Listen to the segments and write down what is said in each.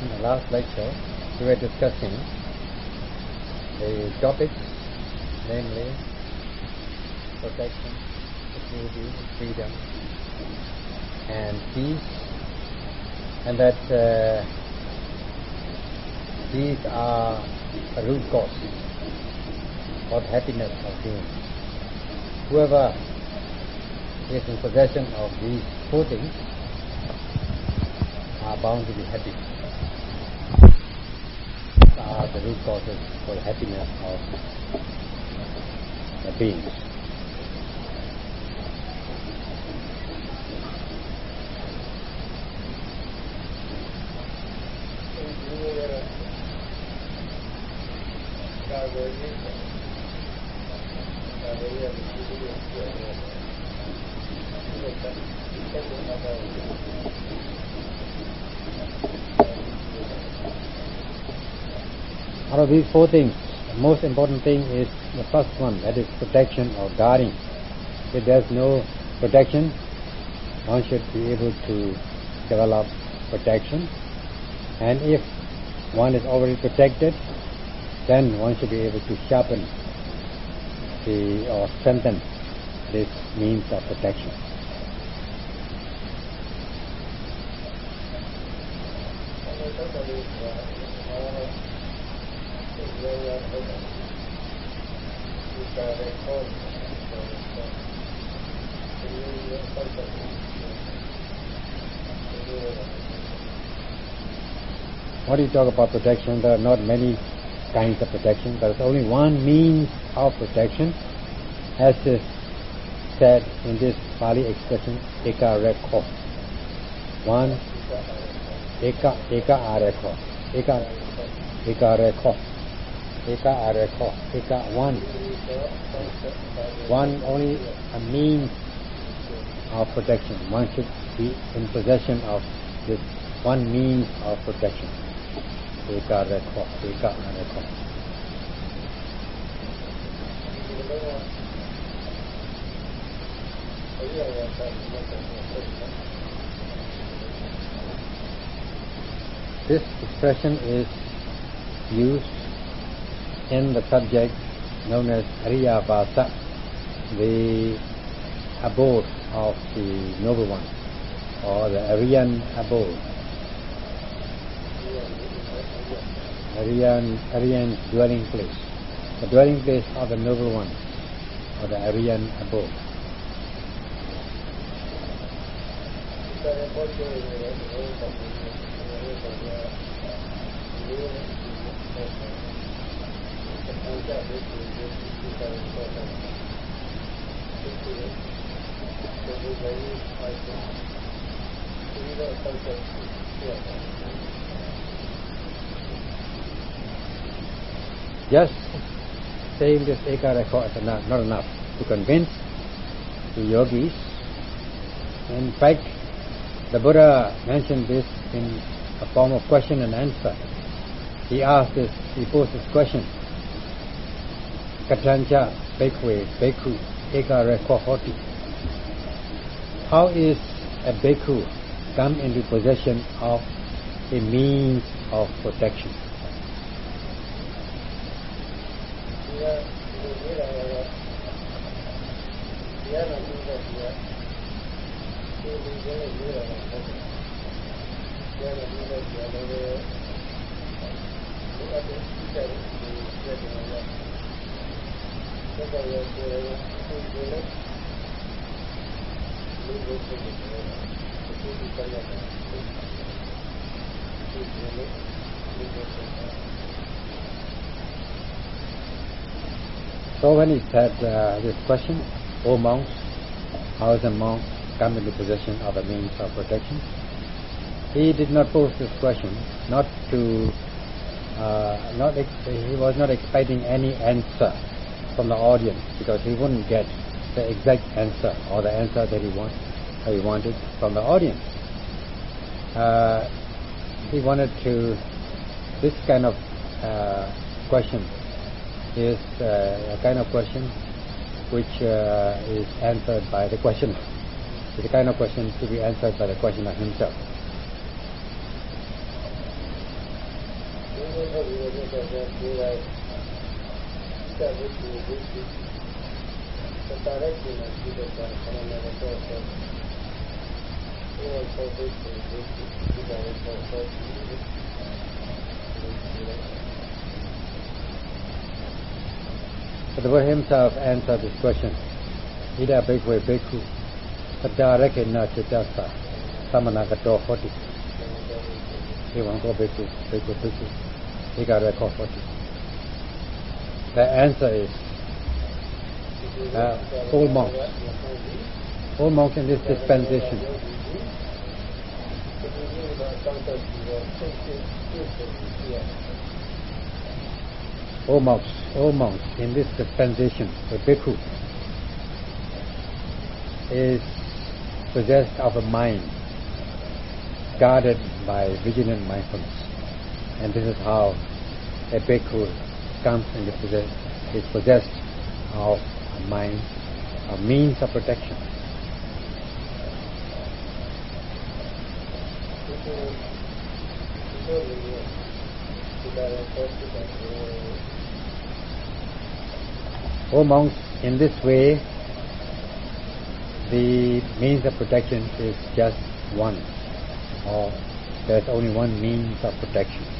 in the last lecture, we were discussing the topics, namely protection, security, freedom, and peace, and that uh, these are a root cause of happiness of being. Whoever is in possession of these four things are bound to be happy. Are the root causes for the happiness of the beings. Out of these four things, the most important thing is the first one, that is protection or guarding. If there's no protection, one should be able to develop protection. And if one is already protected, then one should be able to sharpen the or strengthen this means of protection. What do you talk about protection? There are not many kinds of protection. There is only one means of protection, as is said in this Pali expression, eka rekho. One, eka, eka arekho. Eka, eka rekho. Eka arekho. Eka, one. One only a means of protection. One should be in possession of this one means of protection. Eka rekho. Eka arekho. This expression is used in the subject known as Ariyavasa, the abode of the Noble One, or the Aryan abode. Aryan, Aryan dwelling place. The dwelling place of the Noble One, or the Aryan abode. Just saying this Ekarekho is enough, not enough to convince the yogis. In fact, the Buddha mentioned this in a form of question and answer. He asked this, he posed this question. Katrancha Bhikkhave Bhikkhu Ekarekho Hoti. How is a bhikkhu come into possession of a means of protection? So when he said uh, this question, O monks, how is a monk come into possession of a means of protection? He did not pose this question, not to, uh, not he was not expecting any answer from the audience because he wouldn't get the exact answer or the answer that he he wanted from the audience. Uh, he wanted to this kind of uh, question is uh, a kind of question which uh, is answered by the questioner. It's a kind of question to be answered by the questioner himself but directly when she. He the Buddha himself answered this question, Ida Bhikkhave Bhikkhu, Tadareke Samanagato Hoti. He won't Bhikkhu, Bhikkhu, Bhikkhu. He got a call 40. The answer is uh, monks in this dispensation. All monks in this dispensation, the bhikkhu, is possessed of a mind guarded by vigilant mindfulness. And this is how a bhikkhu comes into possess, is possessed of a mind, a means of protection. O monks, in this way, the means of protection is just one, or there's only one means of protection.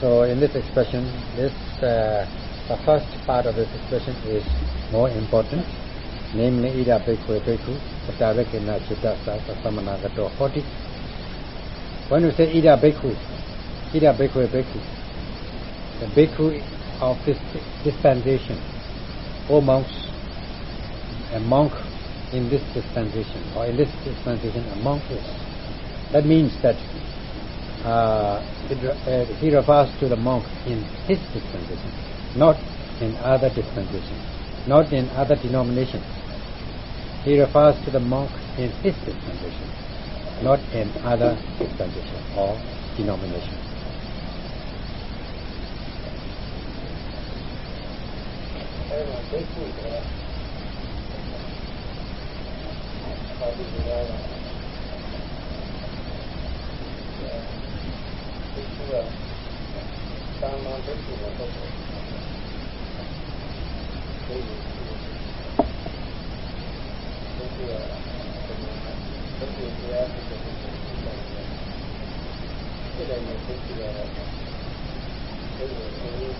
So in this expression, this uh, the first part of this expression is more important, namely ida bhikkhu bhikkhu patarakena chitta sasa samanagato hoti. When you say ida bhikkhu, ida bhikkhu bhikkhu, the bhikkhu of this dispensation, O monks, a monk in this dispensation, or in this dispensation a monk is. That means that uh, uh, he refers to the monk in his dispensation, not in other dispensations, not in other denominations. He refers to the monk in his dispensation, not in other dispensations or denominations. 是相当的符合的，可以就是怎么怎么怎么样，这个这个也是这个，可以可以，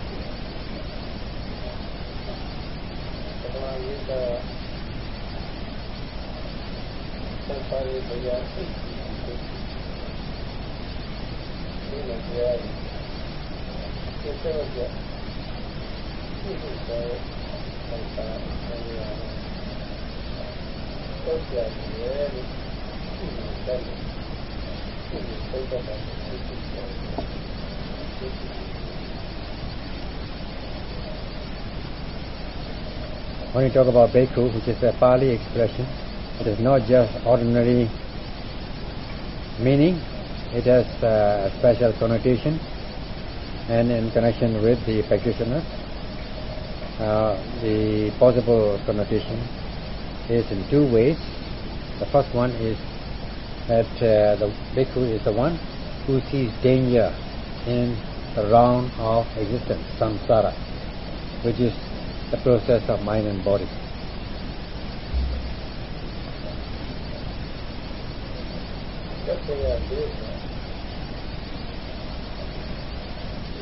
这个一个，这个一个。When you talk about bhikkhu, which is a Pali expression, it is not just ordinary meaning, it has a special connotation and in connection with the practitioner, uh, the possible connotation is in two ways. The first one is that uh, the bhikkhu is the one who sees danger in the round of existence, samsara, which is the process of mind and body.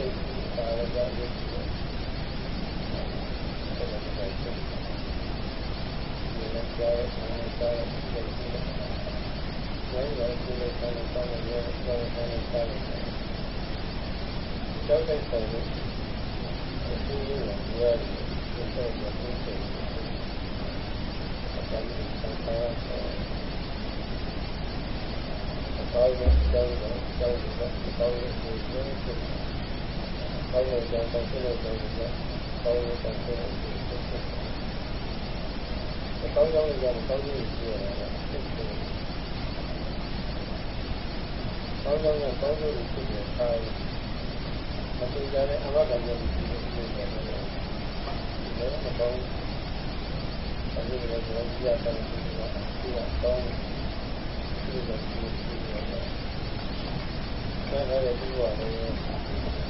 Think. You တိုင်းနဲ့တိုင်းတိုင်းနဲ့တိုင်းနဲ့တိုင်းနဲ့တိုင်းနဲ့တိုင်းကောင်းကောင်းလေးကကောင်းကြီးရှိရတယ်။ကောင်းကောင်းကကောင်းကြီးရှိတယ်။အဲဒါကြတဲ့အဘကလည်းရှိတယ်။လည်းမကောင်းအဲဒီလိုကျွန်တော်ကြည့်ရတာကဒီကတော့ဒီလိုရှိနေတာ။ဒါကလည်းဒီလိုပါပဲ။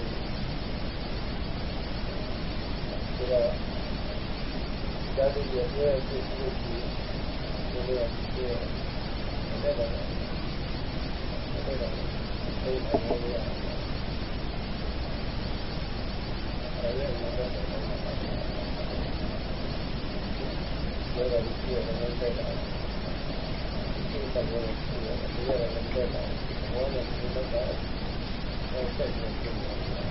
ဆိုတော့ဒါတွေရဲ့အဲ့ဒီကိုဒီလိုရတယ်အဲ့ဒါအဲ့ဒါအဲ့ဒါအဲ့ဒါအဲ့ဒါဒီလိုမျိုးပဲတာဒီလိုမျိုးပဲတာဘောလုံးကတော့ဆက်နေတယ်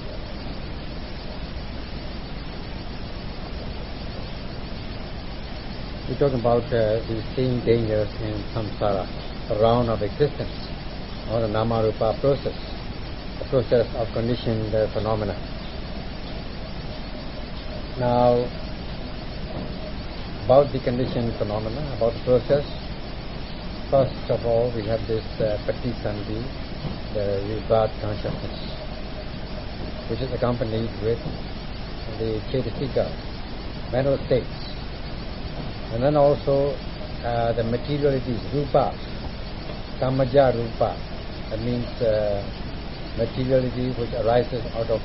We're talking about uh, the seeing dangers in samsara, the round of existence, or the namarupa process, the process of conditioned uh, phenomena. Now, about the conditioned phenomena, about the process, first of all we have this uh, patisandhi, the rebirth consciousness, which is accompanied with the chetasika, mental states and then also uh, the materialities, rupa, kamaja rupa, that means uh, materiality which arises out of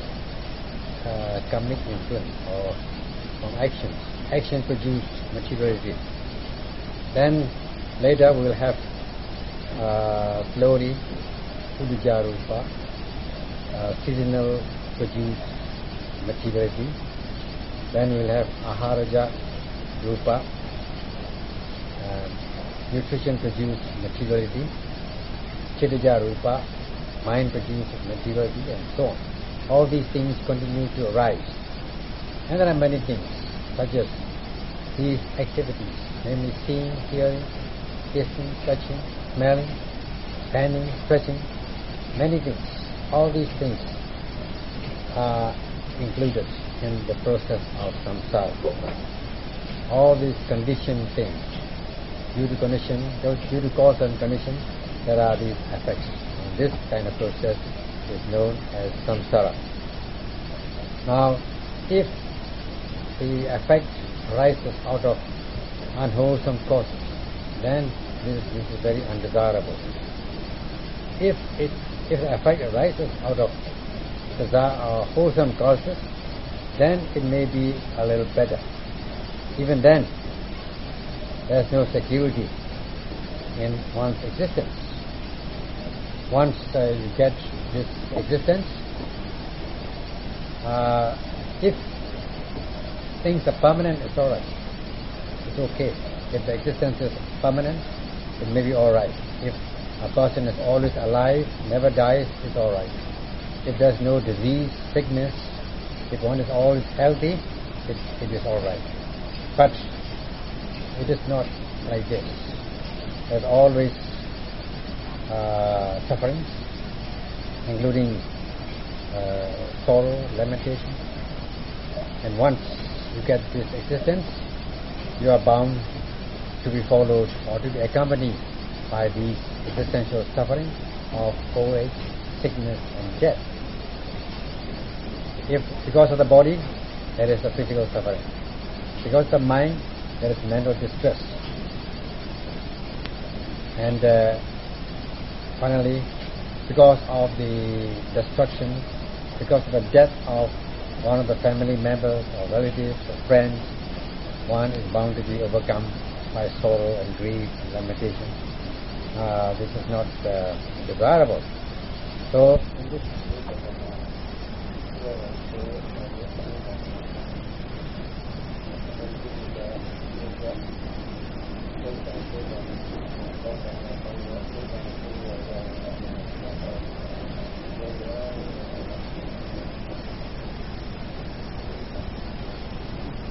uh, karmic influence or from actions. Action produce materiality. Then later we will have uh, utuja rupa, uh, seasonal produce materiality. Then we will have aharaja rupa, nutrition produces materiality, chittaja rupa, mind produces materiality, and so on. All these things continue to arise. And there are many things, such as these activities, namely seeing, hearing, tasting, touching, smelling, standing, stretching, many things. All these things are included in the process of samsara. All these conditioned things due to condition, due to cause and condition, there are these effects. And this kind of process is known as samsara. Now, if the effect arises out of unwholesome causes, then this, this is very undesirable. If it if the effect arises out of desire uh, wholesome causes, then it may be a little better. Even then, there's no security in one's existence. Once uh, you get this existence, uh, if things are permanent, it's alright. It's okay. If the existence is permanent, it may be alright. If a person is always alive, never dies, it's all right. If there's no disease, sickness, if one is always healthy, it, it is all right. But it is not like this. There's always uh, sufferings, including uh, sorrow, lamentation. And once you get this existence, you are bound to be followed or to be accompanied by the existential suffering of old age, sickness, and death. If because of the body, there is a physical suffering. Because of the mind, there is mental distress. And uh, finally, because of the destruction, because of the death of one of the family members or relatives or friends, one is bound to be overcome by sorrow and grief and lamentation. Uh, this is not uh, desirable. So, in this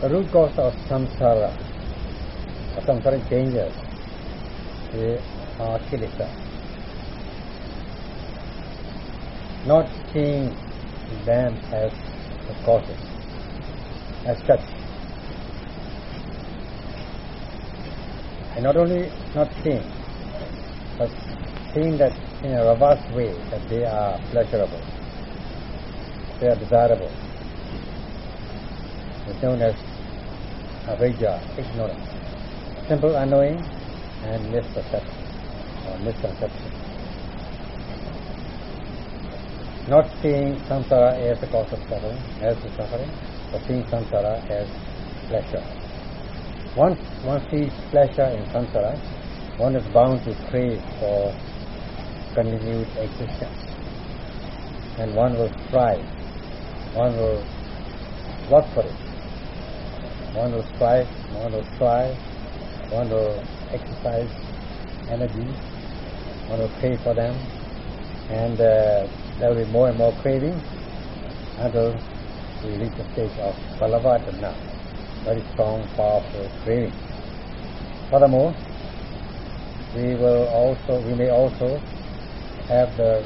the root cause of samsara, or samsaric dangers, is are. Not seeing them as the causes, as such. And not only not seeing, but seeing that in a reverse way, that they are pleasurable, they are desirable. It's known as avijja, ignorance, simple unknowing and misperception or misconception. Not seeing samsara as the cause of suffering, as the suffering, but seeing samsara as pleasure. Once one sees pleasure in samsara, one is bound to crave for continued existence. And one will strive, one will work for it. One will strive, one will try, one will exercise energy, one will pray for them, and uh, there will be more and more craving until we reach the stage of balavadana, very strong, powerful craving. Furthermore, we will also, we may also have the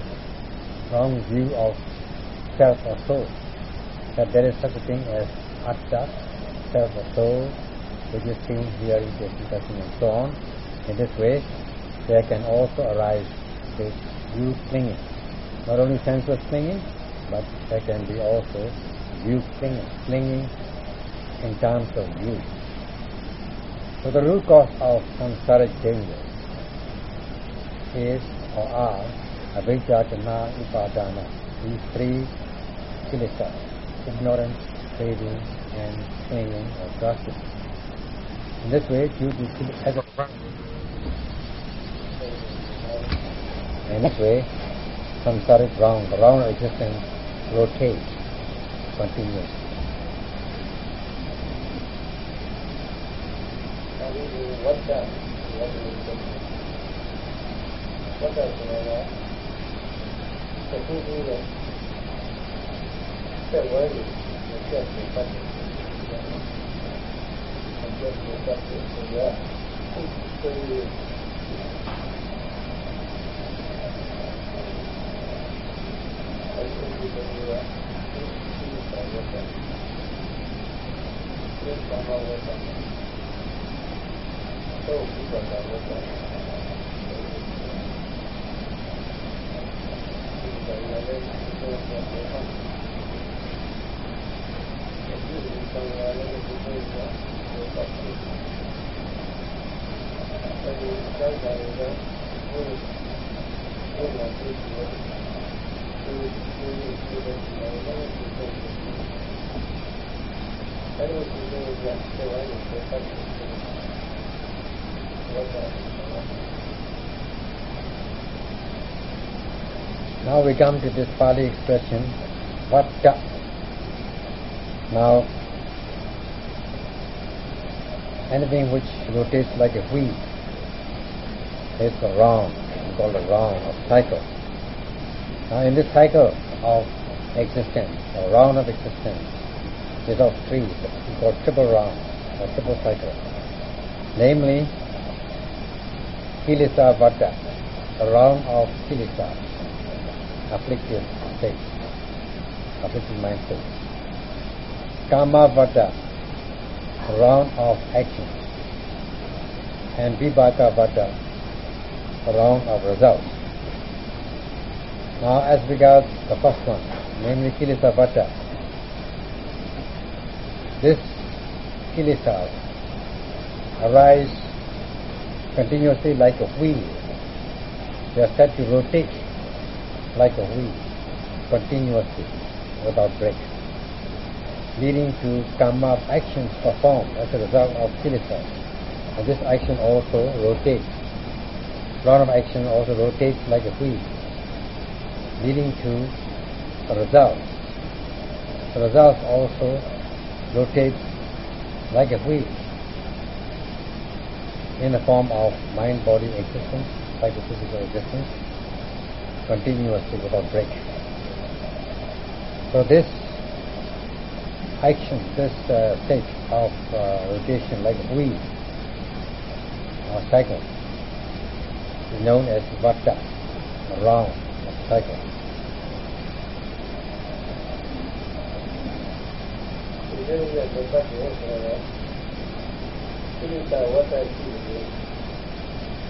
wrong view of self or soul, that there is such a thing as atta, self or soul, which is seen, hearing, tasting, touching, and so on. In this way, there can also arise this view clinging. Not only sensuous clinging, but there can be also view clinging, clinging in terms of view. So the root cause of samsaric changes is or are avijja, tanha, upadana, these three kilesa, ignorance, craving, and clinging or grasping. In this way, due to as a in this way, samsaric round, the round of existence rotates continuously. What does what is what does the the thinking that the word is just the question. Just the question. So yeah, so you I think you Now we come to this Pali expression, vatta. Now, anything which rotates like a wheel is a wrong, called a round of cycle. Now in this cycle of existence, or round of existence, is of three, we call triple round, or triple cycle. Namely, Kilesa Vata, round of Kilesa, afflicted state, afflicted mind state. Kama the round of action. And Vipaka Vata, round of results. Now as regards the first one, namely Kilesa Vata, this kilesas arise continuously like a wheel. They are said to rotate like a wheel continuously without break, leading to karma actions performed as a result of kilesas. And this action also rotates. Lot of action also rotates like a wheel, leading to a result. The results also rotates like a wheel in the form of mind-body existence, psychophysical existence, continuously without break. So this action, this uh, state of uh, rotation like a wheel or cycle is known as vata, round of cycle. ကိလေသာဝတ္တရှိတယ်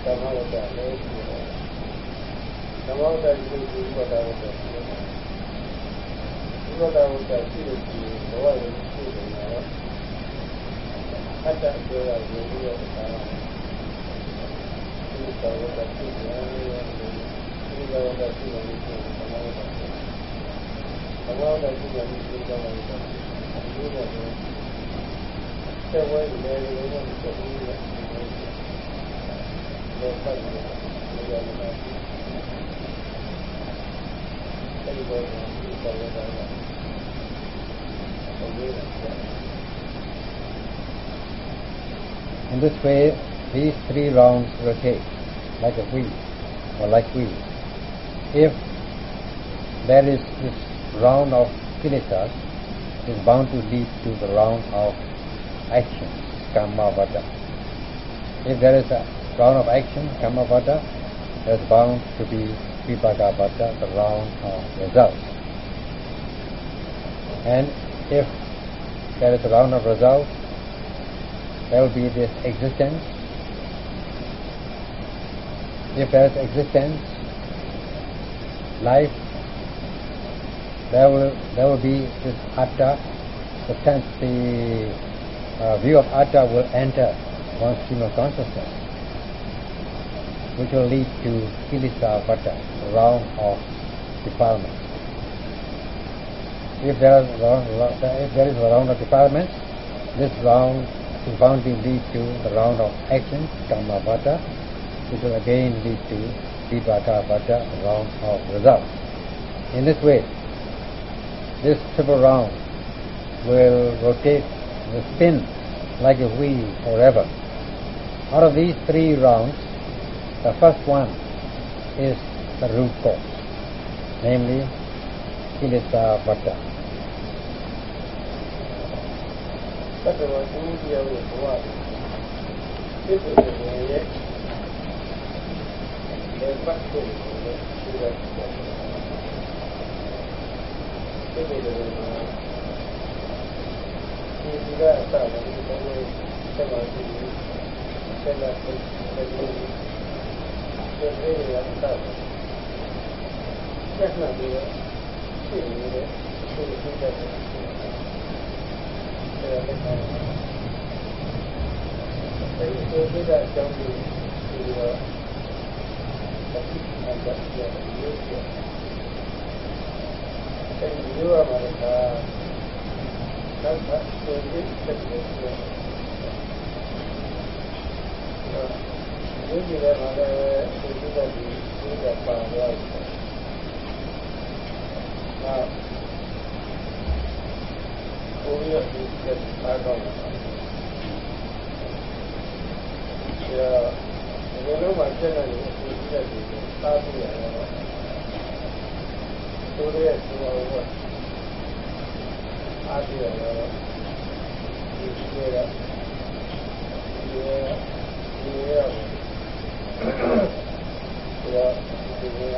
ဓမ္မဝတ္တလည်းရှိတယ်ဓမ္မဝတ္တရှိတယ်ဒီဝတ္တဝတ္တရှိတယ်ဒီဝတ္တဝတ္တရှိတယ်ဒီဘဝရဲ့ရှိတယ်နော်အတ္တပြောရရင်ဒီရဲ့သာကိလေသာဝတ္တရှိတယ်ကိလေသာဝတ္တရှိတယ်ဓမ္မဝတ္တဓမ္မဝတ္တရှိတယ်ဒီဝတ္တဝတ္တဒီလိုပါ In this way, these three rounds rotate like a wheel or like wheels. If there is this round of kilesas, it is bound to lead to the round of action, karma vata. If there is a round of action, karma vata, there is bound to be vipaka vata, the round of results. And if there is a round of results, there will be this existence. If there is existence, life, there will there will be this atta, the sense, the uh, view of atta will enter one's stream of consciousness, which will lead to kilesa vata, round of defilement. If there, is, if there is a round of defilement, this round is bound to lead to the round of action, kama vata, which will again lead to vipaka vata, round of results. In this way, this triple round will rotate, the spin like a wheel forever. Out of these three rounds, the first one is the root cause, namely Kilesa Vata. ဒီကအစလည်းဒီလိုပဲဆက်ပါသေးတယ်ဆက်လက်ဆက်လက်ဆက်ရရအစဆက်လာပြီးတော့ရှင်းနေတယ်ရှင်းရှင်းတတ်တယ်ဒါလည်းကောင်းတယ်ဒီလိုဒီကအကြောင်းကိုဒီတော့ဆက်ပြီးအကြပ်ရတယ်ရုပ်ရတယ်အဲဒီလိုရမှာလား ဒီလိုပါပဲဒီလိုပါဒီလိုပါပါတော့။ဟာ။ကိုရဒီကတ်ပါတော့။ဒီကဒီလိုမှဖြစ်နေလို့ဒီကတ်ဒီစားပြရတော့။ကိုရရဲ့ဒီလိုပါ အားပြရတော့ဒီကျေရဒီရဒီရဒီရဒီရ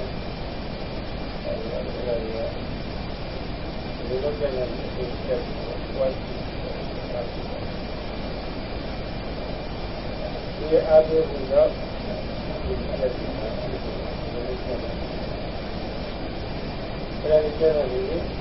အဲဒီအဲဒီဒီလိုကျန်တဲ့ဒီချက်ဝိုင်းဒီအားပြဘူးတော့ဒီအဲ့ဒီအဲ့ဒီကျန်တဲ့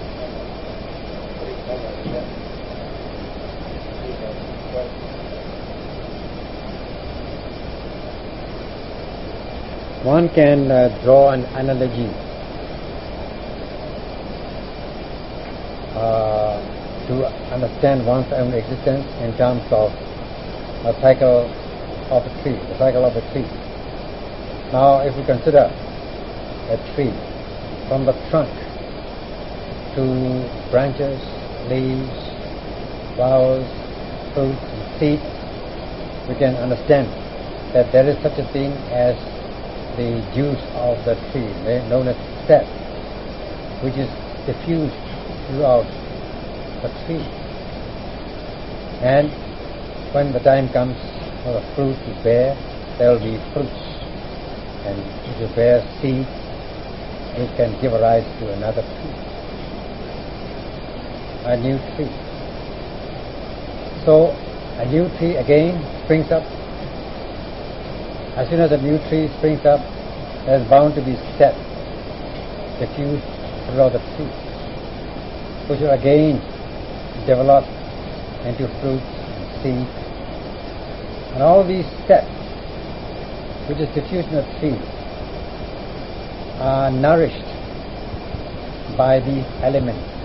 One can uh, draw an analogy uh, to understand one's own existence in terms of a cycle of a tree, the cycle of a tree. Now, if we consider a tree from the trunk to branches, leaves, flowers, fruits, and seeds, we can understand that there is such a thing as the juice of the tree, known as sap, which is diffused throughout the tree. And when the time comes for the fruit to bear, there will be fruits. And if it bears seed, it can give rise to another tree, a new tree. So a new tree again springs up as soon as a new tree springs up, there is bound to be sap diffused throughout the tree, which will again develop into fruits and seeds. And all these steps, which is in the tree, are nourished by these elements